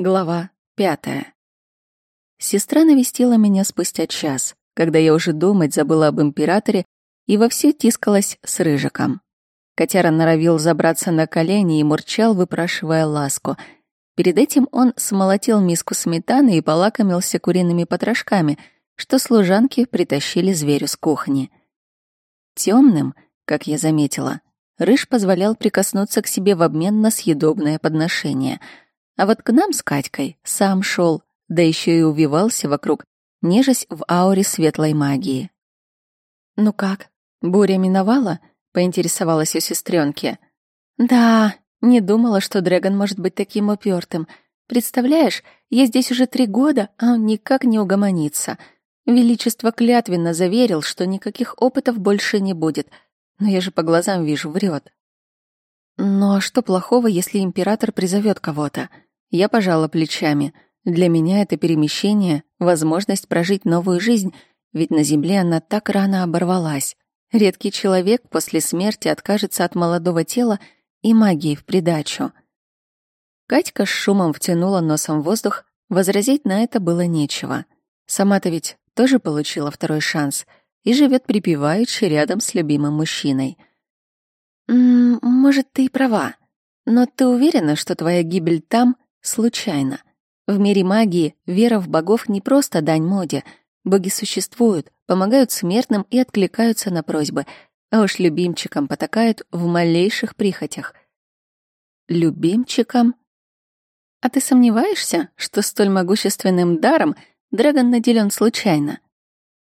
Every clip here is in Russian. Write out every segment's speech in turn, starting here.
Глава пятая. Сестра навестила меня спустя час, когда я уже думать забыла об императоре и вовсю тискалась с рыжиком. Котяра норовил забраться на колени и мурчал, выпрашивая ласку. Перед этим он смолотил миску сметаны и полакомился куриными потрошками, что служанки притащили зверю с кухни. Темным, как я заметила, рыж позволял прикоснуться к себе в обмен на съедобное подношение — а вот к нам с Катькой сам шел, да еще и увивался вокруг, нежась в ауре светлой магии. «Ну как, буря миновала?» — поинтересовалась у сестренки. «Да, не думала, что Дрэгон может быть таким упертым. Представляешь, я здесь уже три года, а он никак не угомонится. Величество клятвенно заверил, что никаких опытов больше не будет. Но я же по глазам вижу, врет. Ну а что плохого, если император призовет кого-то? Я пожала плечами. Для меня это перемещение — возможность прожить новую жизнь, ведь на Земле она так рано оборвалась. Редкий человек после смерти откажется от молодого тела и магии в придачу. Катька с шумом втянула носом воздух, возразить на это было нечего. Сама-то ведь тоже получила второй шанс и живет припеваючи рядом с любимым мужчиной. «М -м, «Может, ты и права, но ты уверена, что твоя гибель там случайно. В мире магии вера в богов не просто дань моде. Боги существуют, помогают смертным и откликаются на просьбы, а уж любимчикам потакают в малейших прихотях. Любимчикам? А ты сомневаешься, что столь могущественным даром Драгон наделен случайно?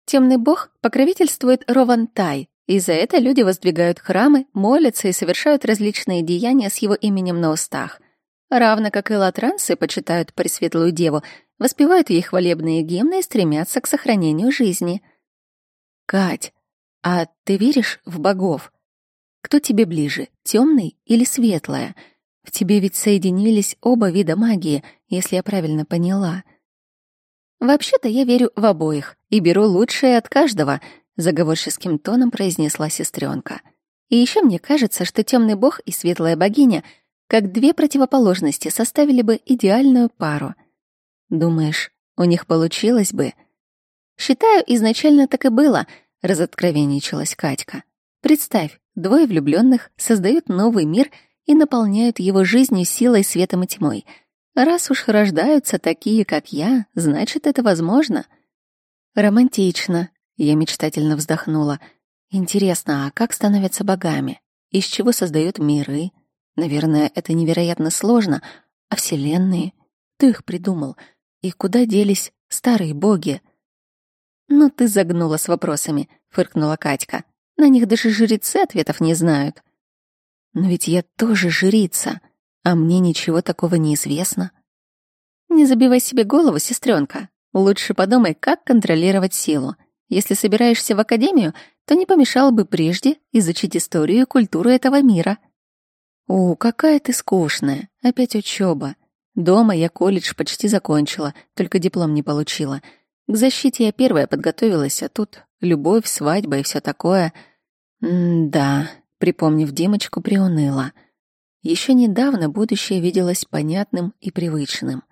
Темный бог покровительствует Ровантай, и за это люди воздвигают храмы, молятся и совершают различные деяния с его именем на устах равно как и латранцы почитают Пресветлую Деву, воспевают ей хвалебные гимны и стремятся к сохранению жизни. Кать, а ты веришь в богов? Кто тебе ближе, темный или светлая? В тебе ведь соединились оба вида магии, если я правильно поняла. Вообще-то я верю в обоих и беру лучшее от каждого, заговорческим тоном произнесла сестренка. И еще мне кажется, что темный бог и светлая богиня — как две противоположности составили бы идеальную пару. Думаешь, у них получилось бы? Считаю, изначально так и было, разоткровенничалась Катька. Представь, двое влюбленных создают новый мир и наполняют его жизнью силой, светом и тьмой. Раз уж рождаются такие, как я, значит, это возможно. Романтично, я мечтательно вздохнула. Интересно, а как становятся богами? Из чего создают миры? Наверное, это невероятно сложно. А вселенные? Ты их придумал? И куда делись старые боги? «Ну ты загнула с вопросами», — фыркнула Катька. «На них даже жрецы ответов не знают». «Но ведь я тоже жрица, а мне ничего такого не известно». «Не забивай себе голову, сестренка. Лучше подумай, как контролировать силу. Если собираешься в академию, то не помешало бы прежде изучить историю и культуру этого мира». «О, какая ты скучная. Опять учеба. Дома я колледж почти закончила, только диплом не получила. К защите я первая подготовилась, а тут любовь, свадьба и все такое. М-да, припомнив Димочку, приуныла. Еще недавно будущее виделось понятным и привычным.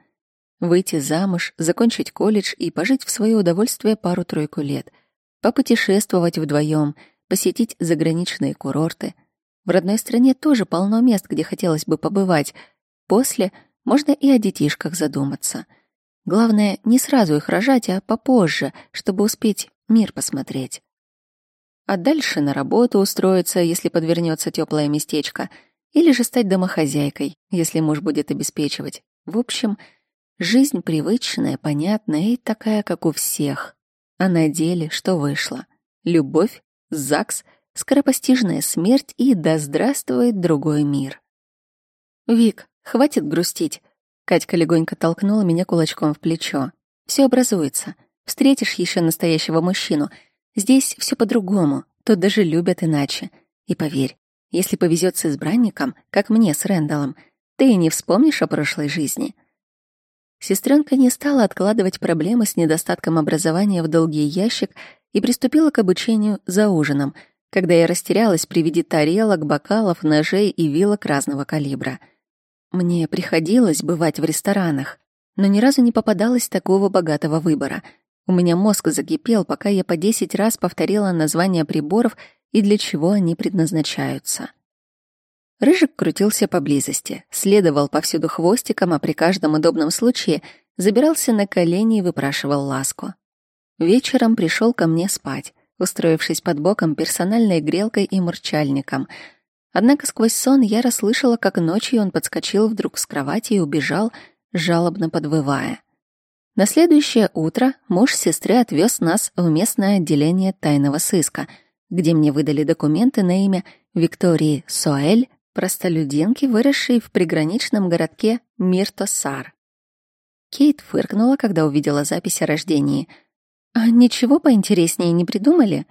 Выйти замуж, закончить колледж и пожить в свое удовольствие пару-тройку лет. Попутешествовать вдвоем, посетить заграничные курорты — в родной стране тоже полно мест, где хотелось бы побывать. После можно и о детишках задуматься. Главное, не сразу их рожать, а попозже, чтобы успеть мир посмотреть. А дальше на работу устроиться, если подвернется теплое местечко, или же стать домохозяйкой, если муж будет обеспечивать. В общем, жизнь привычная, понятная и такая, как у всех. А на деле что вышло? Любовь, ЗАГС — скоропостижная смерть и да здравствует другой мир. «Вик, хватит грустить!» Катька легонько толкнула меня кулачком в плечо. Все образуется. Встретишь еще настоящего мужчину. Здесь все по-другому. Тут даже любят иначе. И поверь, если повезет с избранником, как мне с Рэндаллом, ты и не вспомнишь о прошлой жизни». Сестренка не стала откладывать проблемы с недостатком образования в долгий ящик и приступила к обучению за ужином — когда я растерялась при виде тарелок, бокалов, ножей и вилок разного калибра. Мне приходилось бывать в ресторанах, но ни разу не попадалось такого богатого выбора. У меня мозг закипел, пока я по десять раз повторила названия приборов и для чего они предназначаются. Рыжик крутился поблизости, следовал повсюду хвостиком, а при каждом удобном случае забирался на колени и выпрашивал ласку. Вечером пришел ко мне спать, устроившись под боком персональной грелкой и мурчальником. Однако сквозь сон я расслышала, как ночью он подскочил вдруг с кровати и убежал, жалобно подвывая. На следующее утро муж сестры отвез нас в местное отделение тайного сыска, где мне выдали документы на имя Виктории Соэль, простолюдинки, выросшей в приграничном городке Миртосар. Кейт фыркнула, когда увидела запись о рождении. «А ничего поинтереснее не придумали?»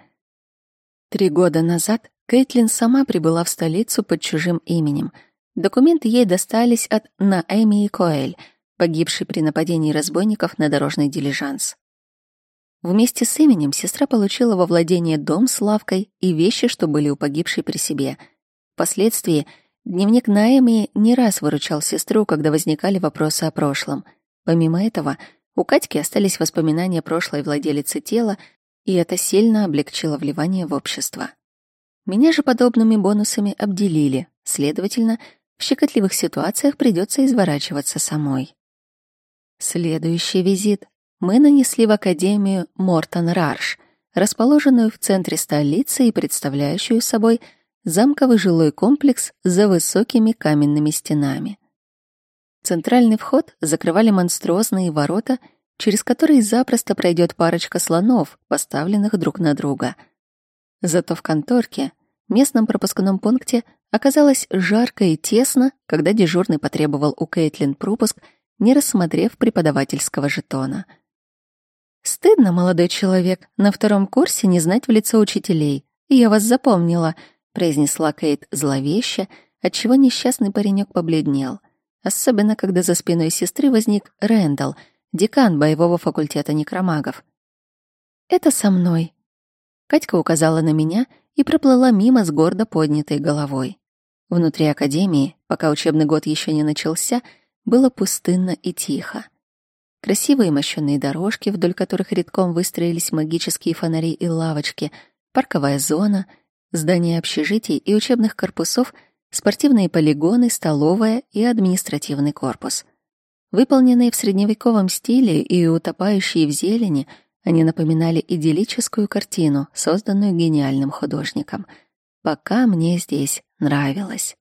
Три года назад Кейтлин сама прибыла в столицу под чужим именем. Документы ей достались от Наэми и Коэль, погибшей при нападении разбойников на дорожный дилижанс. Вместе с именем сестра получила во владение дом с лавкой и вещи, что были у погибшей при себе. Впоследствии дневник Наэми не раз выручал сестру, когда возникали вопросы о прошлом — Помимо этого, у Катьки остались воспоминания прошлой владелицы тела, и это сильно облегчило вливание в общество. Меня же подобными бонусами обделили, следовательно, в щекотливых ситуациях придется изворачиваться самой. Следующий визит мы нанесли в Академию Мортон Рарш, расположенную в центре столицы и представляющую собой замковый жилой комплекс за высокими каменными стенами. Центральный вход закрывали монструозные ворота, через которые запросто пройдет парочка слонов, поставленных друг на друга. Зато в конторке, местном пропускном пункте, оказалось жарко и тесно, когда дежурный потребовал у Кейтлин пропуск, не рассмотрев преподавательского жетона. «Стыдно, молодой человек, на втором курсе не знать в лицо учителей. Я вас запомнила», — произнесла Кейт зловеще, отчего несчастный паренек побледнел — Особенно, когда за спиной сестры возник Рэндалл, декан боевого факультета некромагов. «Это со мной». Катька указала на меня и проплыла мимо с гордо поднятой головой. Внутри академии, пока учебный год еще не начался, было пустынно и тихо. Красивые мощенные дорожки, вдоль которых редком выстроились магические фонари и лавочки, парковая зона, здания общежитий и учебных корпусов — спортивные полигоны, столовая и административный корпус. Выполненные в средневековом стиле и утопающие в зелени, они напоминали идиллическую картину, созданную гениальным художником. Пока мне здесь нравилось.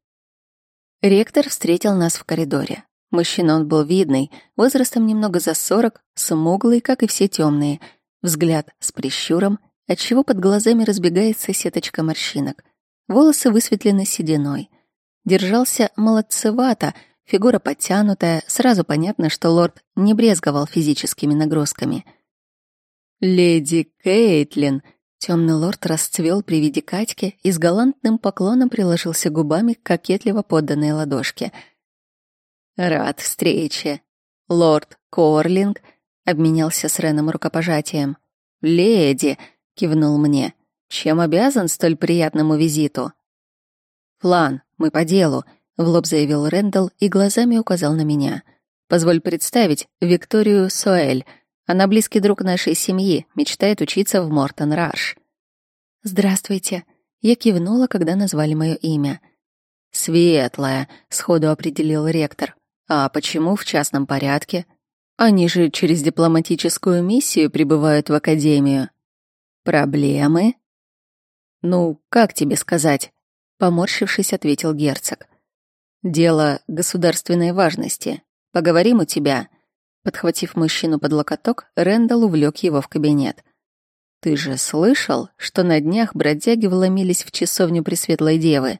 Ректор встретил нас в коридоре. Мужчина он был видный, возрастом немного за сорок, смуглый, как и все темные, взгляд с прищуром, отчего под глазами разбегается сеточка морщинок. Волосы высветлены сединой. Держался молодцевато, фигура подтянутая, сразу понятно, что лорд не брезговал физическими нагрузками. «Леди Кейтлин!» Темный лорд расцвел при виде Катьки и с галантным поклоном приложился губами к кокетливо подданной ладошке. «Рад встрече!» Лорд Корлинг обменялся с Реном рукопожатием. «Леди!» — кивнул мне. «Чем обязан столь приятному визиту?» «План. Мы по делу», — в лоб заявил Рэндалл и глазами указал на меня. «Позволь представить Викторию Соэль. Она близкий друг нашей семьи, мечтает учиться в Мортон Раш». «Здравствуйте». Я кивнула, когда назвали мое имя. «Светлая», — сходу определил ректор. «А почему в частном порядке? Они же через дипломатическую миссию прибывают в академию». «Проблемы?» «Ну, как тебе сказать?» Поморщившись, ответил герцог. «Дело государственной важности. Поговорим у тебя». Подхватив мужчину под локоток, Рэндалл увлек его в кабинет. «Ты же слышал, что на днях бродяги вломились в часовню Пресветлой Девы?»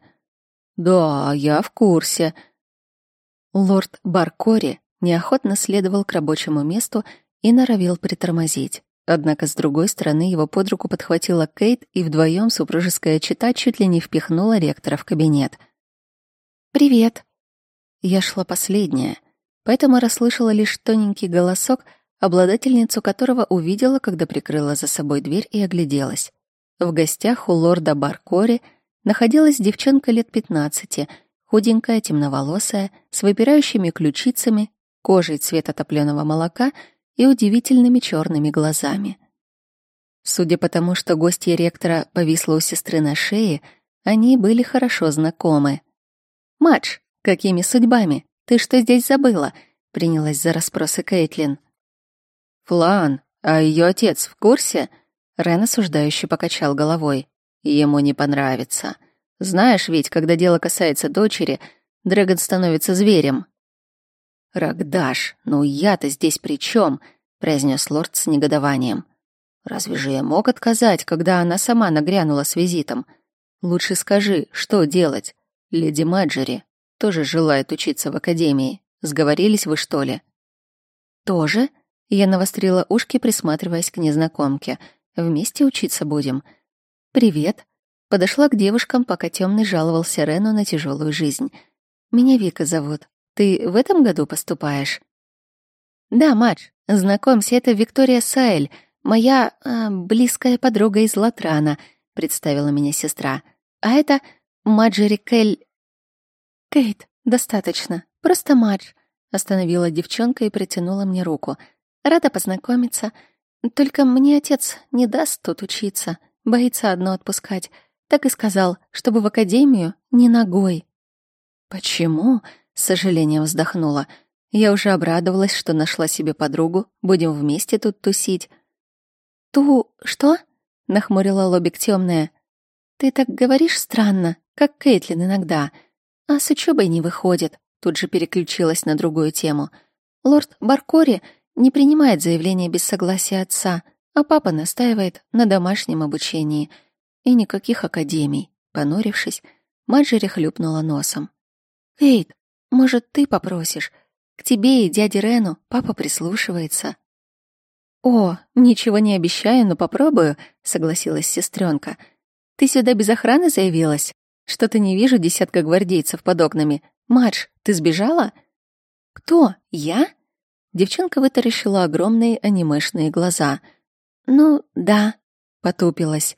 «Да, я в курсе». Лорд Баркори неохотно следовал к рабочему месту и норовил притормозить. Однако с другой стороны его под руку подхватила Кейт, и вдвоем супружеская чита чуть ли не впихнула ректора в кабинет. «Привет». Я шла последняя, поэтому расслышала лишь тоненький голосок, обладательницу которого увидела, когда прикрыла за собой дверь и огляделась. В гостях у лорда Баркори находилась девчонка лет пятнадцати, худенькая, темноволосая, с выпирающими ключицами кожей цвета топленого молока и удивительными черными глазами. Судя по тому, что гостья ректора повисла у сестры на шее, они были хорошо знакомы. «Мадж, какими судьбами? Ты что здесь забыла?» — принялась за расспросы Кейтлин. «Флан, а ее отец в курсе?» Рен осуждающе покачал головой. «Ему не понравится. Знаешь ведь, когда дело касается дочери, Дрэгон становится зверем». «Рагдаш, ну я-то здесь при чем? произнес лорд с негодованием. «Разве же я мог отказать, когда она сама нагрянула с визитом? Лучше скажи, что делать? Леди Маджери тоже желает учиться в академии. Сговорились вы, что ли?» «Тоже?» Я навострила ушки, присматриваясь к незнакомке. «Вместе учиться будем». «Привет». Подошла к девушкам, пока темный жаловался Рену на тяжелую жизнь. «Меня Вика зовут. Ты в этом году поступаешь?» «Да, Мадж, знакомься, это Виктория Саэль, моя э, близкая подруга из Латрана», — представила меня сестра. «А это Маджери Кель...» «Кейт, достаточно. Просто Мадж», — остановила девчонка и протянула мне руку. «Рада познакомиться. Только мне отец не даст тут учиться, боится одно отпускать. Так и сказал, чтобы в академию не ногой». «Почему?» — с сожалением вздохнула. «Я уже обрадовалась, что нашла себе подругу. Будем вместе тут тусить». «Ту... что?» — нахмурила лобик темная. «Ты так говоришь странно, как Кейтлин иногда. А с учебой не выходит». Тут же переключилась на другую тему. «Лорд Баркори не принимает заявления без согласия отца, а папа настаивает на домашнем обучении. И никаких академий». Понурившись, Маджери хлюпнула носом. «Кейт, может, ты попросишь? К тебе и дяде Рену папа прислушивается». «О, ничего не обещаю, но попробую», — согласилась сестренка. «Ты сюда без охраны заявилась? Что-то не вижу десятка гвардейцев под окнами. Мадж, ты сбежала?» «Кто? Я?» Девчонка вытаращила огромные анимешные глаза. «Ну, да», — потупилась.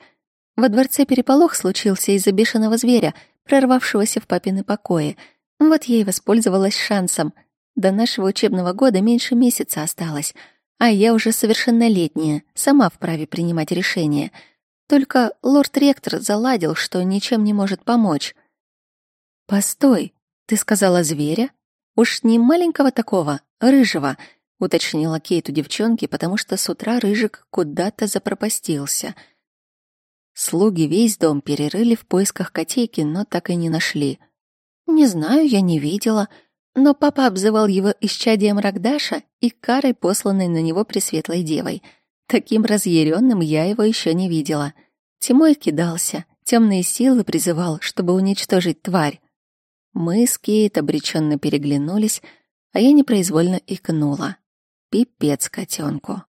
Во дворце переполох случился из-за бешеного зверя, прорвавшегося в папины покои — вот я и воспользовалась шансом. До нашего учебного года меньше месяца осталось, а я уже совершеннолетняя, сама вправе принимать решения. Только лорд-ректор заладил, что ничем не может помочь. «Постой, ты сказала зверя? Уж не маленького такого, рыжего», — уточнила Кейт у девчонки, потому что с утра рыжик куда-то запропастился. Слуги весь дом перерыли в поисках котейки, но так и не нашли — не знаю, я не видела, но папа обзывал его исчадием Рагдаша и карой, посланной на него Пресветлой Девой. Таким разъяренным я его еще не видела. Тьмой кидался, темные силы призывал, чтобы уничтожить тварь. Мы с Кейт обреченно переглянулись, а я непроизвольно икнула. Пипец котенку.